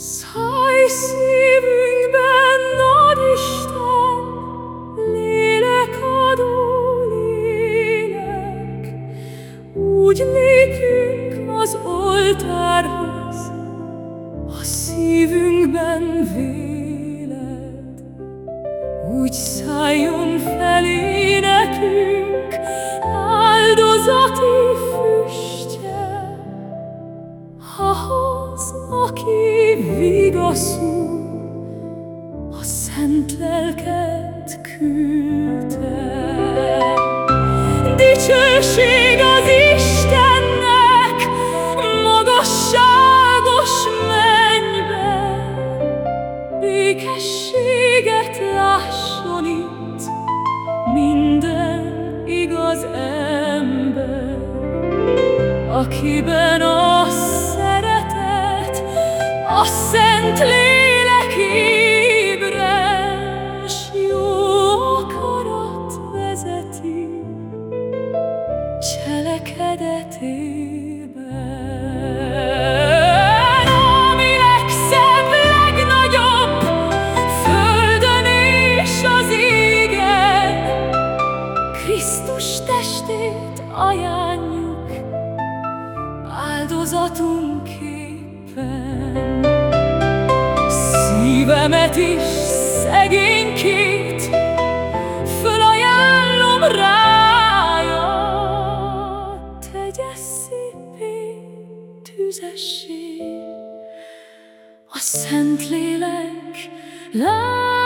Száj szívünkben lélek adó lélek, úgy lépjünk az oltárhoz, a szívünkben véled, úgy szálljon felé nekünk áldozati füstje, ahhoz, aki vigaszul, a szent lelket küldte. Dicsőség az Istennek, magasságos mennybe, békességet lásson itt minden igaz ember, akiben a a szent lélek ébren, s jó akarat vezeti cselekedetében. Krisztus testét ajánljuk áldozatunkképpen. Szívemet is szegénykét fölajánlom rája, tegye szívvé tüzessé a Szentlélek lángja.